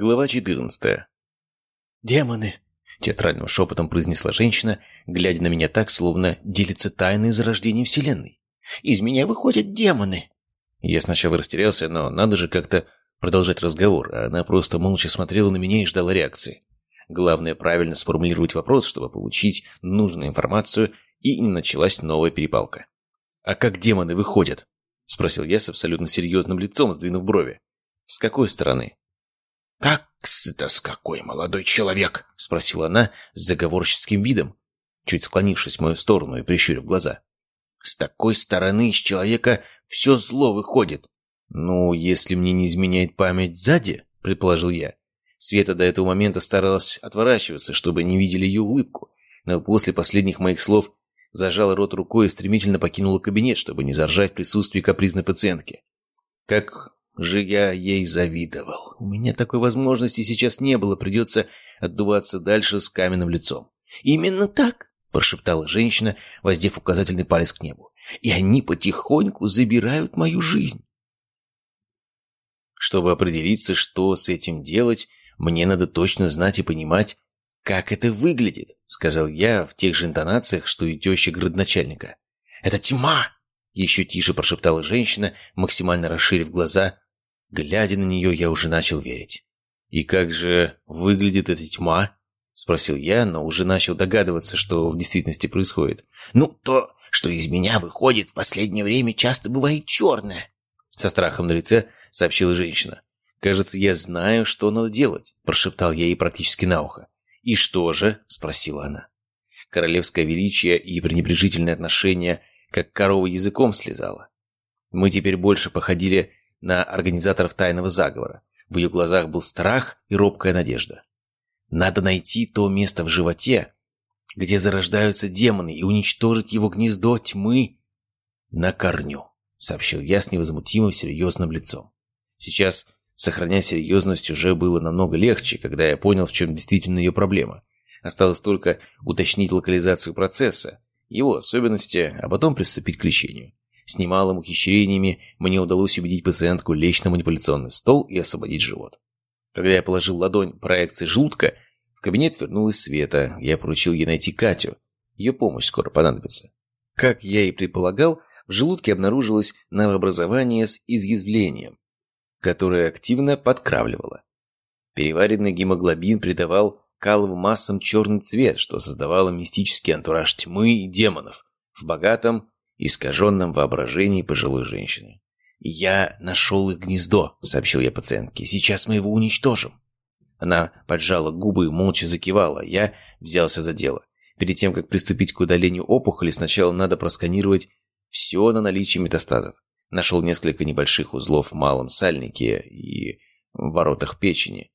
Глава 14. «Демоны!» — театральным шепотом произнесла женщина, глядя на меня так, словно делится тайной зарождения Вселенной. «Из меня выходят демоны!» Я сначала растерялся, но надо же как-то продолжать разговор, а она просто молча смотрела на меня и ждала реакции. Главное правильно сформулировать вопрос, чтобы получить нужную информацию, и не началась новая перепалка. «А как демоны выходят?» — спросил я с абсолютно серьезным лицом, сдвинув брови. «С какой стороны?» «Как это с какой, молодой человек?» — спросила она с заговорческим видом, чуть склонившись в мою сторону и прищурив глаза. «С такой стороны из человека все зло выходит». «Ну, если мне не изменяет память сзади», — предположил я. Света до этого момента старалась отворачиваться, чтобы не видели ее улыбку, но после последних моих слов зажала рот рукой и стремительно покинула кабинет, чтобы не заржать в присутствии капризной пациентки. Как же я ей завидовал. У меня такой возможности сейчас не было, придется отдуваться дальше с каменным лицом. «Именно так!» – прошептала женщина, воздев указательный палец к небу. «И они потихоньку забирают мою жизнь!» Чтобы определиться, что с этим делать, мне надо точно знать и понимать, как это выглядит, сказал я в тех же интонациях, что и теща градоначальника. «Это тьма!» Еще тише прошептала женщина, максимально расширив глаза, Глядя на нее, я уже начал верить. «И как же выглядит эта тьма?» — спросил я, но уже начал догадываться, что в действительности происходит. «Ну, то, что из меня выходит в последнее время, часто бывает черное», — со страхом на лице сообщила женщина. «Кажется, я знаю, что надо делать», — прошептал я ей практически на ухо. «И что же?» — спросила она. Королевское величие и пренебрежительное отношение, как корова языком слезала. Мы теперь больше походили на организаторов тайного заговора. В ее глазах был страх и робкая надежда. Надо найти то место в животе, где зарождаются демоны, и уничтожить его гнездо тьмы на корню, сообщил я с невозмутимым серьезным лицом. Сейчас сохранять серьезность уже было намного легче, когда я понял, в чем действительно ее проблема. Осталось только уточнить локализацию процесса, его особенности, а потом приступить к лечению. С немалым ухищрениями мне удалось убедить пациентку лечь на манипуляционный стол и освободить живот. Когда я положил ладонь проекции желудка, в кабинет вернулась Света. Я поручил ей найти Катю. Ее помощь скоро понадобится. Как я и предполагал, в желудке обнаружилось новообразование с изъязвлением, которое активно подкравливало. Переваренный гемоглобин придавал каловым массам черный цвет, что создавало мистический антураж тьмы и демонов в богатом искаженном воображении пожилой женщины. «Я нашел их гнездо», — сообщил я пациентке. «Сейчас мы его уничтожим». Она поджала губы и молча закивала. Я взялся за дело. Перед тем, как приступить к удалению опухоли, сначала надо просканировать все на наличие метастазов. Нашел несколько небольших узлов в малом сальнике и в воротах печени.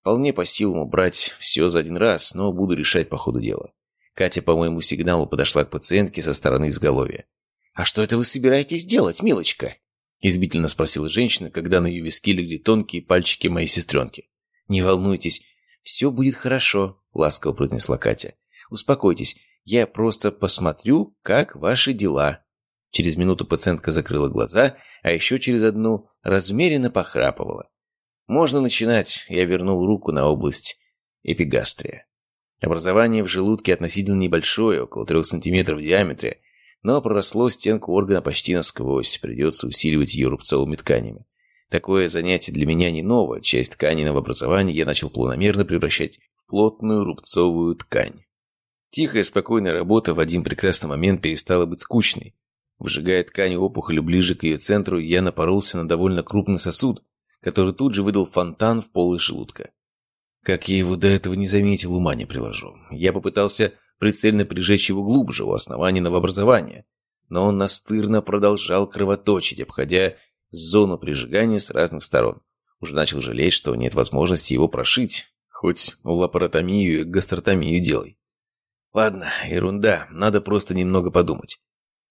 Вполне по силам убрать все за один раз, но буду решать по ходу дела. Катя по моему сигналу подошла к пациентке со стороны изголовья. «А что это вы собираетесь делать, милочка?» Избительно спросила женщина, когда на ее виски легли тонкие пальчики моей сестренки. «Не волнуйтесь, все будет хорошо», — ласково произнесла Катя. «Успокойтесь, я просто посмотрю, как ваши дела». Через минуту пациентка закрыла глаза, а еще через одну размеренно похрапывала. «Можно начинать», — я вернул руку на область эпигастрия. Образование в желудке относительно небольшое, около трех сантиметров в диаметре, но проросло стенку органа почти насквозь, придется усиливать ее рубцовыми тканями. Такое занятие для меня не новое, часть ткани новообразования я начал планомерно превращать в плотную рубцовую ткань. Тихая, спокойная работа в один прекрасный момент перестала быть скучной. Выжигая ткань опухоли ближе к ее центру, я напоролся на довольно крупный сосуд, который тут же выдал фонтан в пол желудка. Как я его до этого не заметил, ума не приложу. Я попытался прицельно прижечь его глубже, у основания новообразования. Но он настырно продолжал кровоточить, обходя зону прижигания с разных сторон. Уже начал жалеть, что нет возможности его прошить, хоть лапаротомию и гастротомию делай. Ладно, ерунда, надо просто немного подумать.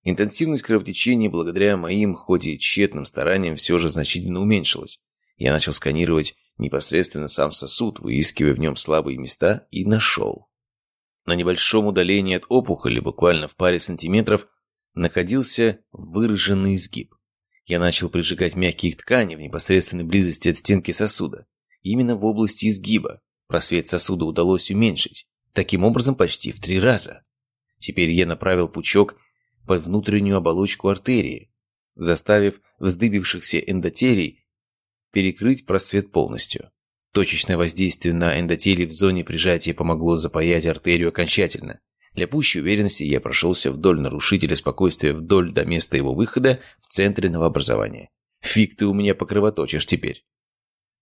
Интенсивность кровотечения благодаря моим, хоть и тщетным стараниям, все же значительно уменьшилась. Я начал сканировать непосредственно сам сосуд, выискивая в нем слабые места, и нашел. На небольшом удалении от опухоли, буквально в паре сантиметров, находился выраженный изгиб. Я начал прижигать мягкие ткани в непосредственной близости от стенки сосуда. именно в области изгиба. Просвет сосуда удалось уменьшить, таким образом почти в три раза. Теперь я направил пучок под внутреннюю оболочку артерии, заставив вздыбившихся эндотелий перекрыть просвет полностью. Точечное воздействие на эндотелий в зоне прижатия помогло запаять артерию окончательно. Для пущей уверенности я прошелся вдоль нарушителя спокойствия вдоль до места его выхода в центре новообразования. Фиг ты у меня покровоточишь теперь.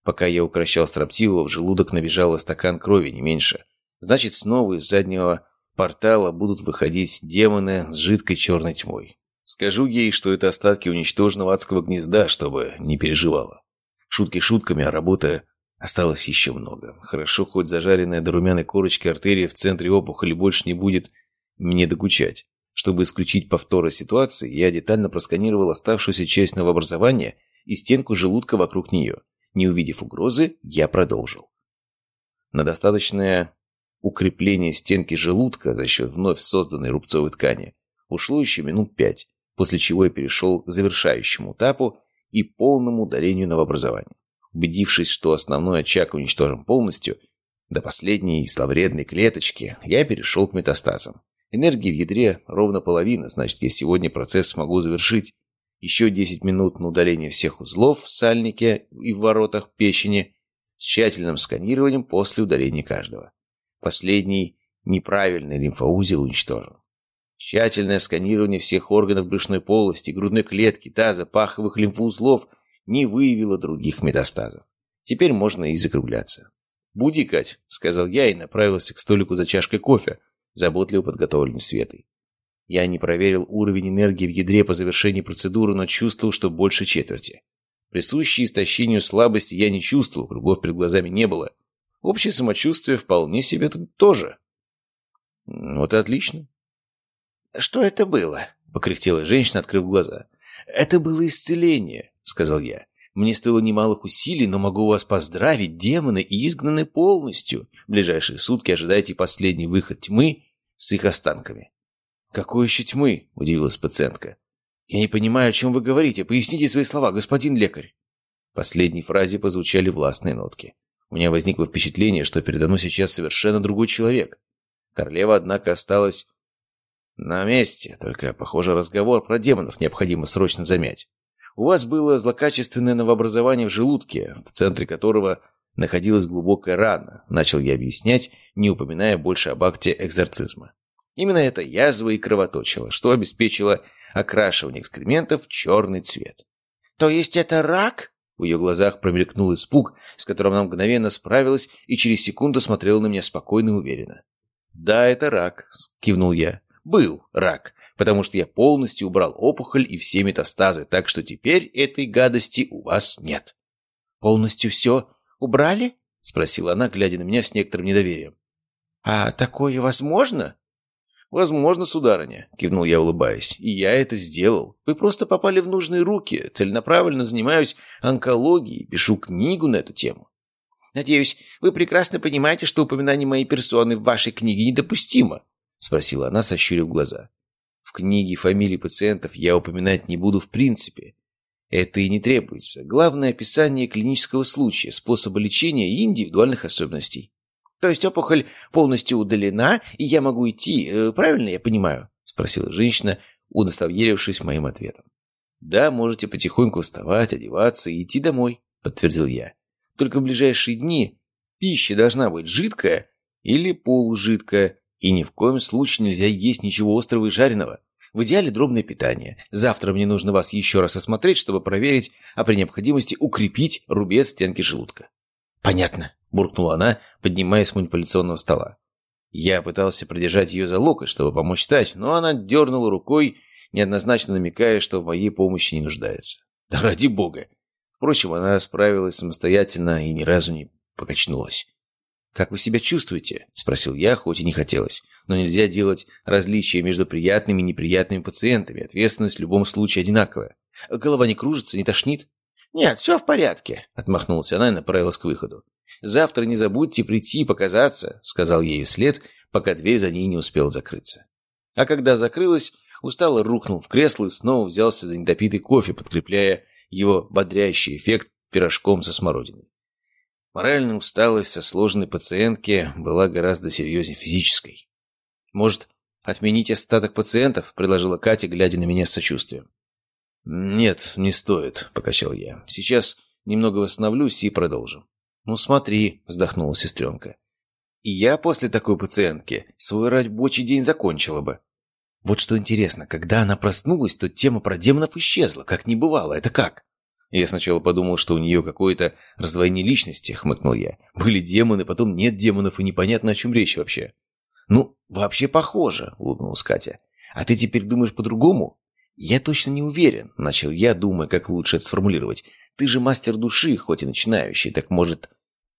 Пока я укращал строптивого, в желудок набежало стакан крови, не меньше. Значит, снова из заднего портала будут выходить демоны с жидкой черной тьмой. Скажу ей, что это остатки уничтоженного адского гнезда, чтобы не переживала. Шутки шутками, а работы осталось еще много. Хорошо, хоть зажаренная до румяной корочки артерия в центре опухоли больше не будет мне докучать. Чтобы исключить повторы ситуации, я детально просканировал оставшуюся часть новообразования и стенку желудка вокруг нее. Не увидев угрозы, я продолжил. На достаточное укрепление стенки желудка за счет вновь созданной рубцовой ткани ушло еще минут пять, после чего я перешел к завершающему этапу и полному удалению новообразования. Убедившись, что основной очаг уничтожен полностью, до последней славредной клеточки, я перешел к метастазам. Энергии в ядре ровно половина, значит, я сегодня процесс смогу завершить. Еще 10 минут на удаление всех узлов в сальнике и в воротах печени с тщательным сканированием после удаления каждого. Последний неправильный лимфоузел уничтожен. Тщательное сканирование всех органов брюшной полости, грудной клетки, таза, паховых лимфоузлов не выявило других метастазов. Теперь можно и закругляться. «Буди, Кать», — сказал я и направился к столику за чашкой кофе, заботливо подготовленной Светой. Я не проверил уровень энергии в ядре по завершении процедуры, но чувствовал, что больше четверти. Присущей истощению слабости я не чувствовал, кругов перед глазами не было. Общее самочувствие вполне себе тоже. Вот и отлично. «Что это было?» — покряхтела женщина, открыв глаза. «Это было исцеление», — сказал я. «Мне стоило немалых усилий, но могу вас поздравить, демоны изгнаны полностью. В ближайшие сутки ожидайте последний выход тьмы с их останками». «Какой еще тьмы?» — удивилась пациентка. «Я не понимаю, о чем вы говорите. Поясните свои слова, господин лекарь». В последней фразе позвучали властные нотки. У меня возникло впечатление, что передо мной сейчас совершенно другой человек. Королева, однако, осталась на месте, только, похоже, разговор про демонов необходимо срочно замять. У вас было злокачественное новообразование в желудке, в центре которого находилась глубокая рана, начал я объяснять, не упоминая больше об акте экзорцизма. Именно эта язва и кровоточила, что обеспечило окрашивание экскрементов в черный цвет. «То есть это рак?» В ее глазах промелькнул испуг, с которым она мгновенно справилась и через секунду смотрела на меня спокойно и уверенно. «Да, это рак», — кивнул я. «Был рак, потому что я полностью убрал опухоль и все метастазы, так что теперь этой гадости у вас нет». «Полностью все убрали?» — спросила она, глядя на меня с некоторым недоверием. «А такое возможно?» «Возможно, сударыня», — кивнул я, улыбаясь. «И я это сделал. Вы просто попали в нужные руки. Целенаправленно занимаюсь онкологией, пишу книгу на эту тему». «Надеюсь, вы прекрасно понимаете, что упоминание моей персоны в вашей книге недопустимо?» — спросила она, сощурив глаза. «В книге фамилии пациентов я упоминать не буду в принципе. Это и не требуется. Главное — описание клинического случая, способа лечения и индивидуальных особенностей». То есть опухоль полностью удалена, и я могу идти, э, правильно я понимаю?» — спросила женщина, удостоверившись моим ответом. «Да, можете потихоньку вставать, одеваться и идти домой», — подтвердил я. «Только в ближайшие дни пища должна быть жидкая или полужидкая, и ни в коем случае нельзя есть ничего острого и жареного. В идеале дробное питание. Завтра мне нужно вас еще раз осмотреть, чтобы проверить, а при необходимости укрепить рубец стенки желудка». «Понятно», буркнула она, поднимаясь с манипуляционного стола. Я пытался придержать ее за локоть, чтобы помочь встать, но она дернула рукой, неоднозначно намекая, что в моей помощи не нуждается. Да ради бога! Впрочем, она справилась самостоятельно и ни разу не покачнулась. «Как вы себя чувствуете?» – спросил я, хоть и не хотелось. Но нельзя делать различия между приятными и неприятными пациентами. Ответственность в любом случае одинаковая. Голова не кружится, не тошнит? «Нет, все в порядке», — отмахнулась она и направилась к выходу. «Завтра не забудьте прийти и показаться», — сказал ей вслед, пока дверь за ней не успела закрыться. А когда закрылась, устало рухнул в кресло и снова взялся за недопитый кофе, подкрепляя его бодрящий эффект пирожком со смородиной. Моральная усталость со сложной пациентки была гораздо серьезнее физической. «Может, отменить остаток пациентов?» – предложила Катя, глядя на меня с сочувствием. «Нет, не стоит», – покачал я. «Сейчас немного восстановлюсь и продолжим». «Ну смотри», – вздохнула сестренка. «И я после такой пациентки свой рабочий день закончила бы». Вот что интересно, когда она проснулась, то тема про демонов исчезла, как не бывало. Это как? Я сначала подумал, что у нее какое-то раздвоение личности, хмыкнул я. Были демоны, потом нет демонов, и непонятно, о чем речь вообще. Ну, вообще похоже, улыбнулась Катя. А ты теперь думаешь по-другому? Я точно не уверен, начал я, думая, как лучше это сформулировать. Ты же мастер души, хоть и начинающий, так может...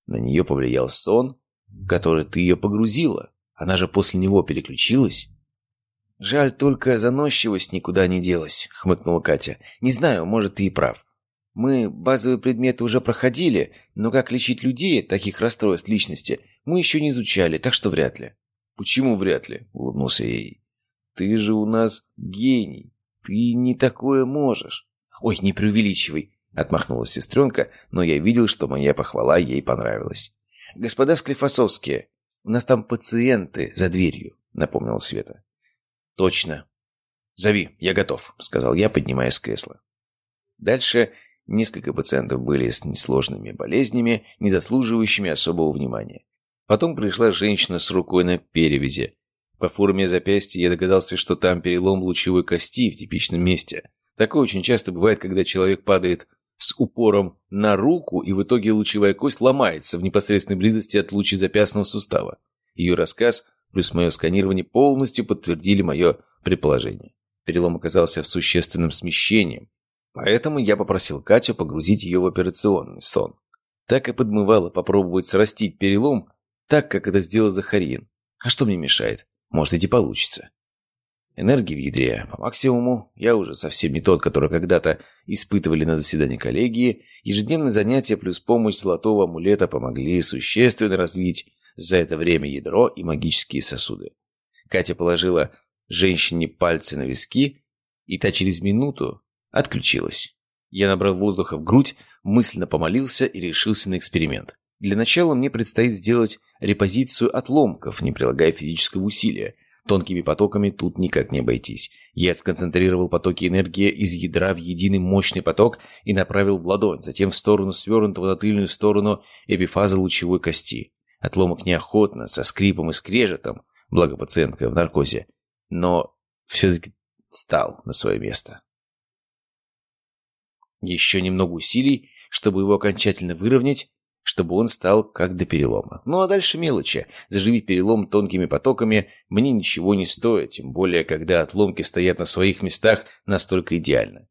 На нее повлиял сон, в который ты ее погрузила. Она же после него переключилась. «Жаль, только заносчивость никуда не делась», — хмыкнула Катя. «Не знаю, может, ты и прав. Мы базовые предметы уже проходили, но как лечить людей от таких расстройств личности мы еще не изучали, так что вряд ли». «Почему вряд ли?» — улыбнулся ей. «Ты же у нас гений. Ты не такое можешь». «Ой, не преувеличивай», — отмахнулась сестренка, но я видел, что моя похвала ей понравилась. «Господа Склифосовские, у нас там пациенты за дверью», — напомнила Света. «Точно. Зови, я готов», — сказал я, поднимаясь с кресла. Дальше несколько пациентов были с несложными болезнями, не заслуживающими особого внимания. Потом пришла женщина с рукой на перевязи. По форме запястья я догадался, что там перелом лучевой кости в типичном месте. Такое очень часто бывает, когда человек падает с упором на руку, и в итоге лучевая кость ломается в непосредственной близости от лучезапястного сустава. Ее рассказ плюс мое сканирование полностью подтвердили мое предположение. Перелом оказался в существенном смещении, поэтому я попросил Катю погрузить ее в операционный сон. Так и подмывало попробовать срастить перелом, так, как это сделал Захарин. А что мне мешает? Может, и получится. Энергии в ядре по максимуму. Я уже совсем не тот, который когда-то испытывали на заседании коллегии. Ежедневные занятия плюс помощь золотого амулета помогли существенно развить за это время ядро и магические сосуды. Катя положила женщине пальцы на виски, и та через минуту отключилась. Я набрал воздуха в грудь, мысленно помолился и решился на эксперимент. Для начала мне предстоит сделать репозицию отломков, не прилагая физического усилия. Тонкими потоками тут никак не обойтись. Я сконцентрировал потоки энергии из ядра в единый мощный поток и направил в ладонь, затем в сторону свернутого на тыльную сторону эпифаза лучевой кости. Отломок неохотно, со скрипом и скрежетом, благо пациентка в наркозе, но все-таки встал на свое место. Еще немного усилий, чтобы его окончательно выровнять, чтобы он стал как до перелома. Ну а дальше мелочи. Заживить перелом тонкими потоками мне ничего не стоит, тем более, когда отломки стоят на своих местах настолько идеально.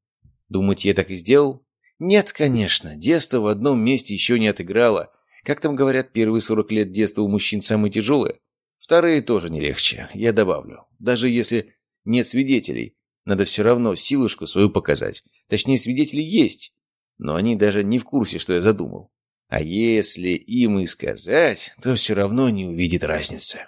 Думаете, я так и сделал? Нет, конечно. Детство в одном месте еще не отыграло, как там говорят, первые 40 лет детства у мужчин самые тяжелые? Вторые тоже не легче, я добавлю. Даже если нет свидетелей, надо все равно силушку свою показать. Точнее, свидетели есть, но они даже не в курсе, что я задумал. А если им и сказать, то все равно не увидит разницы.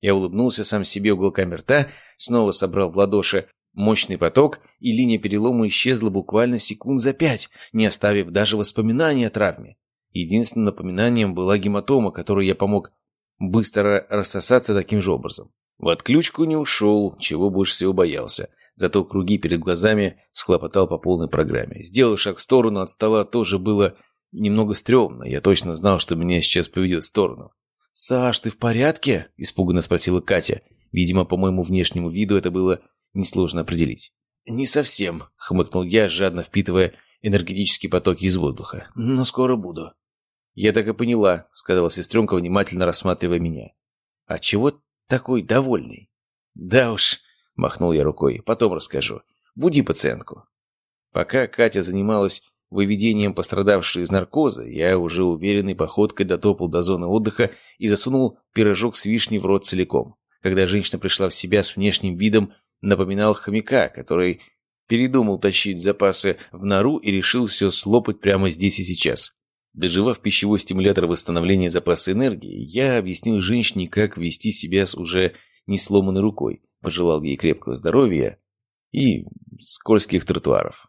Я улыбнулся сам себе уголками рта, снова собрал в ладоши мощный поток, и линия перелома исчезла буквально секунд за пять, не оставив даже воспоминаний о травме. Единственным напоминанием была гематома, которую я помог быстро рассосаться таким же образом. В отключку не ушел, чего больше всего боялся. Зато круги перед глазами схлопотал по полной программе. Сделал шаг в сторону от стола тоже было немного стрёмно. Я точно знал, что меня сейчас поведет в сторону. «Саш, ты в порядке?» – испуганно спросила Катя. Видимо, по моему внешнему виду это было несложно определить. «Не совсем», – хмыкнул я, жадно впитывая энергетические потоки из воздуха. «Но скоро буду». «Я так и поняла», — сказала сестренка, внимательно рассматривая меня. «А чего такой довольный?» «Да уж», — махнул я рукой, — «потом расскажу. Буди пациентку». Пока Катя занималась выведением пострадавшей из наркоза, я уже уверенной походкой дотопал до зоны отдыха и засунул пирожок с вишней в рот целиком. Когда женщина пришла в себя с внешним видом, напоминал хомяка, который передумал тащить запасы в нору и решил все слопать прямо здесь и сейчас. Доживав пищевой стимулятор восстановления запаса энергии, я объяснил женщине, как вести себя с уже не сломанной рукой, пожелал ей крепкого здоровья и скользких тротуаров.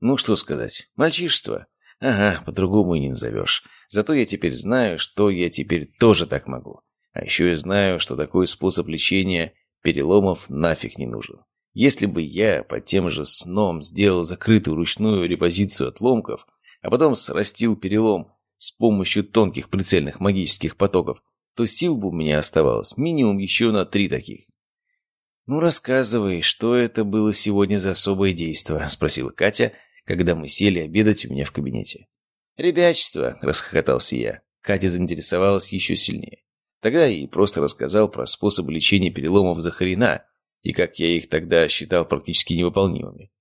Ну что сказать, мальчишество. Ага, по-другому и не назовешь. Зато я теперь знаю, что я теперь тоже так могу. А еще я знаю, что такой способ лечения переломов нафиг не нужен. Если бы я под тем же сном сделал закрытую ручную репозицию отломков, а потом срастил перелом с помощью тонких прицельных магических потоков, то сил бы у меня оставалось минимум еще на три таких. «Ну, рассказывай, что это было сегодня за особое действо?» – спросила Катя, когда мы сели обедать у меня в кабинете. «Ребячество!» – расхохотался я. Катя заинтересовалась еще сильнее. Тогда я ей просто рассказал про способы лечения переломов Захарина и как я их тогда считал практически невыполнимыми.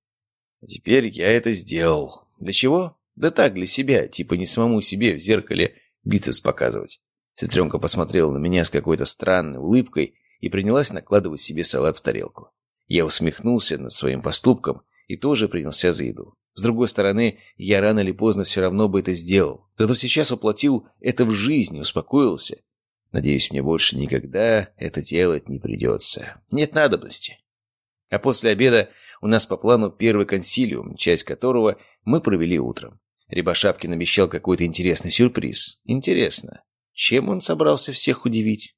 А теперь я это сделал. Для чего? Да так, для себя, типа не самому себе в зеркале бицепс показывать. Сестренка посмотрела на меня с какой-то странной улыбкой и принялась накладывать себе салат в тарелку. Я усмехнулся над своим поступком и тоже принялся за еду. С другой стороны, я рано или поздно все равно бы это сделал. Зато сейчас воплотил это в жизнь, успокоился. Надеюсь, мне больше никогда это делать не придется. Нет надобности. А после обеда у нас по плану первый консилиум, часть которого мы провели утром. Рябошапкин обещал какой-то интересный сюрприз. Интересно, чем он собрался всех удивить?